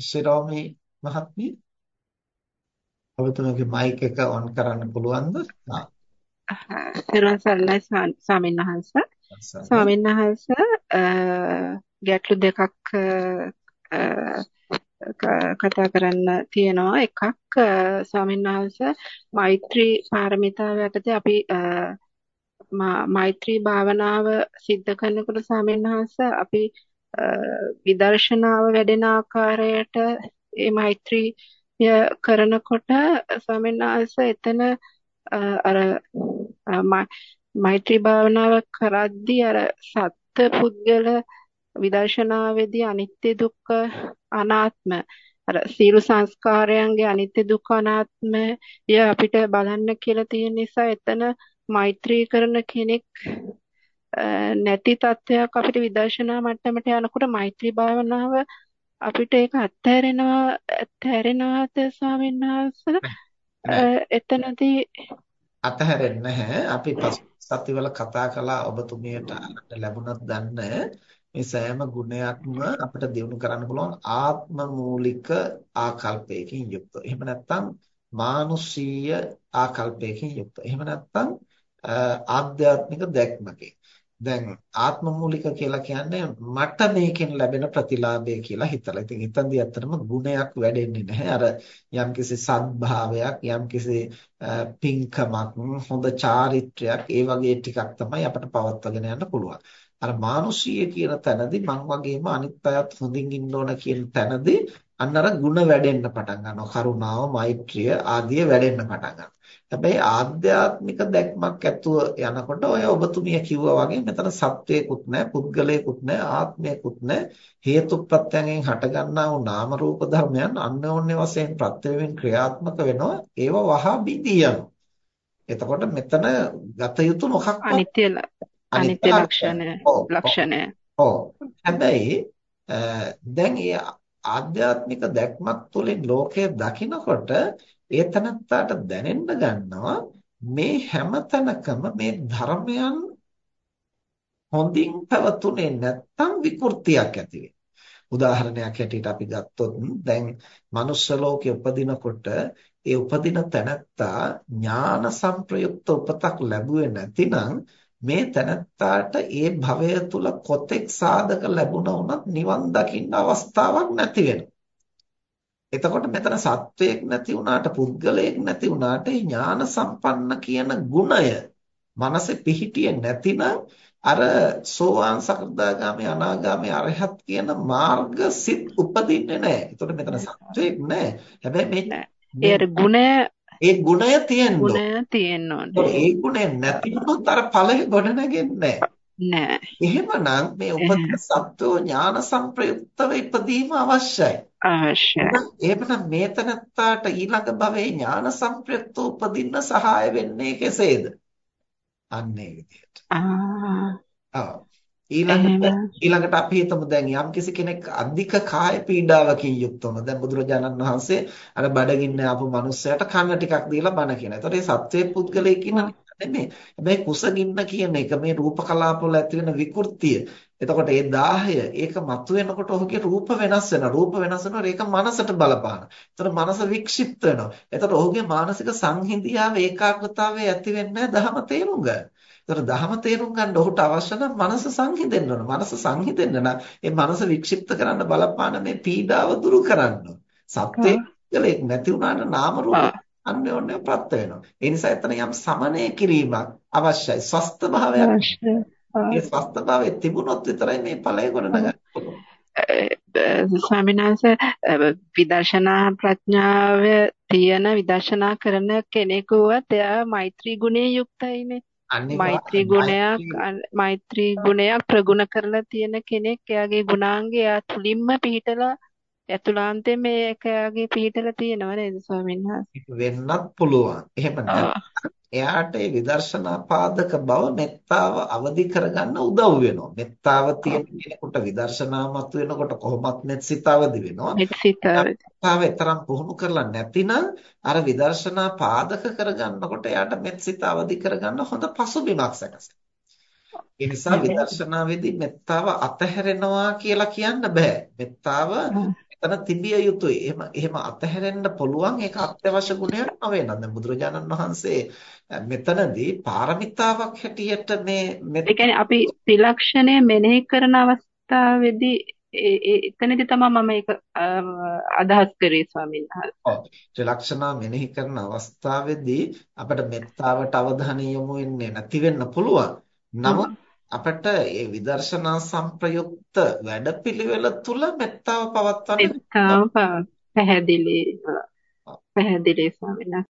ශිරෝමි මහත්මිය ඔබතුමගේ මයික් එක ඔන් කරන්න පුළුවන්ද? පෙරවන් සරණයි ස්වාමීන් වහන්ස. ස්වාමීන් වහන්ස ගැටලු දෙකක් කතා කරන්න තියෙනවා. එකක් ස්වාමීන් වහන්ස මෛත්‍රී පාරමිතාව යටතේ අපි මෛත්‍රී භාවනාව සිද්ධ කරනකොට ස්වාමීන් වහන්ස අපි විදර්ශනාව වැඩෙන ආකාරයට ඒ මෛත්‍රී කරනකොට ස්වාමීන් වහන්සේ එතන අර මෛත්‍රී භාවනාව කරද්දී අර සත්ත්ව පුද්ගල විදර්ශනාවේදී අනිත්‍ය දුක්ඛ අනාත්ම අර සීල සංස්කාරයන්ගේ අනිත්‍ය දුක්ඛ අනාත්මය අපිට බලන්න කියලා තියෙන නිසා එතන මෛත්‍රී කරන කෙනෙක් නැති තත්වයක් අපිට විදර්ශනා මට්ටමට යනකොට මෛත්‍රී භාවනාව අපිට ඒක අත්හැරෙනවා අත්හැරෙනවාද ස්වාමීන් වහන්සේ එතනදී අත්හැරෙන්නේ නැහැ අපි සතිවල කතා කළා ඔබතුමියට ලැබුණත් දන්න මේ සෑම ගුණයක්ම අපිට දිනු කරන්න පුළුවන් ආත්ම මූලික ආකල්පයකින් යුක්තව. එහෙම නැත්නම් මානුෂීය ආකල්පයකින් යුක්තව. එහෙම නැත්නම් ආධ්‍යාත්මික දැක්මකින්. දැන් ආත්ම මූලික කියලා කියන්නේ මට මේකෙන් ලැබෙන ප්‍රතිලාභය කියලා හිතලා. ඉතින් එතනදී ඇත්තටම ගුණයක් වැඩෙන්නේ නැහැ. අර යම්කිසි සද්භාවයක්, යම්කිසි පින්කමක්, හොඳ චාරිත්‍රයක් ඒ වගේ ටිකක් තමයි අපිට පවත්වාගෙන යන්න පුළුවන්. අර මානුෂීය කියන තැනදී මං වගේම අනිත් අයත් හොඳින් ඉන්න ඕන කියන තැනදී අන්න අර ಗುಣ වැඩෙන්න පටන් ගන්නවා. කරුණාව, මෛත්‍රිය ආදිය වැඩෙන්න පටන් ගන්නවා. හැබැයි ආධ්‍යාත්මික දැක්මක් ඇතුව යනකොට ඔය ඔබතුමිය කිව්වා වගේ මෙතන සත්වයකුත් නැහැ, පුද්ගලයෙකුත් නැහැ, ආත්මයකුත් නැහැ. හේතුප්‍රත්‍යයෙන් හටගන්නා වූ නාම රූප ධර්මයන් අන්‍යෝන්‍ය වශයෙන් ප්‍රත්‍යයෙන් ක්‍රියාත්මක වෙනවා. ඒව වහා බිඳියන. එතකොට මෙතන ගත යුතු මොකක්ද? අනිත්‍ය අනිත්‍ය ලක්ෂණය ලක්ෂණය. ඔව්. හැබැයි දැන් ආධ්‍යාත්මික දැක්මක් තුළින් ලෝකය දකිනකොට ඒ තනත්තාට දැනෙන්න ගන්නවා මේ හැම තැනකම මේ ධර්මයන් හොඳින් පැවතුනේ නැත්තම් විකෘතියක් ඇති උදාහරණයක් හැටියට අපි ගත්තොත් දැන් මනුෂ්‍ය ලෝකේ උපදිනකොට ඒ උපදින තැනත්තා ඥාන සංප්‍රයුක්ත උපතක් ලැබුවේ නැතිනම් මේ තැනත්තාට ඒ භවය තුල කොතෙක් සාධක ලැබුණා වුණත් නිවන් දකින්න අවස්ථාවක් නැති වෙනවා. එතකොට මෙතන සත්වයක් නැති වුණාට පුද්ගලයෙක් නැති වුණාට ඥාන සම්පන්න කියන ගුණය මනසේ පිහිටියේ නැතිනම් අර සෝවාන් සකෘදාගාමී අනාගාමී අරහත් කියන මාර්ග සිත් උපදින්නේ නැහැ. එතකොට මෙතන සත්වයක් නැහැ. හැබැයි මේ ඒ ගුණය ඒ ගුණය තියෙන්න ගුණය තියෙන්න ඕනේ. ඒ ගුණය නැති වුණොත් අර ඵලය ගොඩ නැගෙන්නේ නැහැ. එහෙමනම් මේ උපත සත්වෝ ඥාන සංප්‍රයුක්තව ඉපදීම අවශ්‍යයි. අවශ්‍යයි. එහෙමනම් මේ තනත්තාට ඊළඟ භවයේ ඥාන සංප්‍රයුක්තව උපදින්න සහාය වෙන්නේ කෙසේද? අන්නේ විදිහට. ආ. ඊළඟට ඊළඟට අපි හිතමු දැන් යම්කිසි කෙනෙක් අධික කාය පීඩාවකින් යුක්තවම දැන් බුදුරජාණන් වහන්සේ අර බඩගින්න ආපු මිනිස්සයාට කන්න ටිකක් දීලා බණ කියනවා. ඒතකොට මේ සත්වයේ පුද්ගලයෙක් ඉන්න නෙමෙයි. හැබැයි කුසගින්න කියන එක මේ රූප කලාපවල ඇති වෙන විකෘතිය. එතකොට ඒ 10 ඒක මතුවෙනකොට ඔහුගේ රූප වෙනස් වෙනවා. රූප වෙනස් වෙනකොට ඒක මනසට බලපාන. එතකොට මනස වික්ෂිප්ත වෙනවා. එතකොට ඔහුගේ මානසික සංහිඳියාව ඒකාග්‍රතාවය ඇති වෙන්නේ ධහම තේරුම් ගන්න. ඒතර දහම තේරුම් ගන්න ඔහුට අවශ්‍ය නම් මනස සංහිඳෙන්න ඕන. මනස සංහිඳෙන්න නම් ඒ මනස වික්ෂිප්ත කරන්න බලපාන මේ පීඩාව දුරු කරන්න ඕන. සත්‍යයක් නැති වුණාට නාම රූප අන්‍යෝන්‍ය ප්‍රත්‍ය වෙනවා. ඒ නිසා එතන යම් සමනය කිරීමක් අවශ්‍යයි. ස්වස්ථ භාවයක්. ඒ ස්වස්ථ භාවයේ තිබුණොත් විතරයි මේ ඵලය ගොඩනගන්න පුළුවන්. ස්වාමීන් වහන්සේ විදර්ශනා ප්‍රඥාව තියෙන විදර්ශනා කරන කෙනෙකුවත් එයා මෛත්‍රී ගුණේ යුක්තයිනේ. මෛත්‍රී ගුණයක් මෛත්‍රී ගුණයක් ප්‍රගුණ කරලා තියෙන කෙනෙක් එයාගේ ගුණාංගය තුලින්ම පිහිටලා ඇතුළාන්තයෙන් මේක එයාගේ පිහිටලා තියෙනව නේද ස්වාමීන් වහන්සේ? වෙන්නත් පුළුවන්. එහෙම එයාට ඒ විදර්ශනා පාදක බව මෙත්තාව අවදි කරගන්න උදව් වෙනවා. මෙත්තාව තියෙන කෙනෙකුට විදර්ශනා මත වෙනකොට කොහොමත් මෙත් සිත අවදි වෙනවා. මෙත් සිත අවදි. තරම් පුහුණු කරලා නැතිනම් අර විදර්ශනා පාදක කරගන්නකොට එයාට මෙත් සිත අවදි කරගන්න හොඳ පසුබිමක් සැකසෙනවා. ඒ නිසා විදර්ශනාවේදී මෙත්තාව අතහැරෙනවා කියලා කියන්න බෑ. මෙත්තාව එතන තිබිය යුතුයි. එහෙම එහෙම අතහැරෙන්න පුළුවන් ඒක අත්‍යවශ්‍ය ගුණයක් නෙවෙයි නේද? බුදුරජාණන් වහන්සේ මෙතනදී පාරමිතාවක් හැටියට මේ ඒ කියන්නේ අපි ත්‍රිලක්ෂණය මෙනෙහි කරන අවස්ථාවේදී එතනදී තමයි මම ඒක අදහස් කරේ ස්වාමීන් වහන්සේ. ඔව්. ත්‍රිලක්ෂණා මෙනෙහි කරන අවස්ථාවේදී අපිට මෙත්තාවට අවධානය යොමු වෙන්නේ නැති වෙන්න පුළුවන්. නමුත් අපිට මේ විදර්ශනා සංප්‍රයුක්ත වැඩපිළිවෙල තුල මෙත්තාව පවත්වන්න මෙත්තාව පැහැදිලි පැහැදිලි ස්වාමීන්.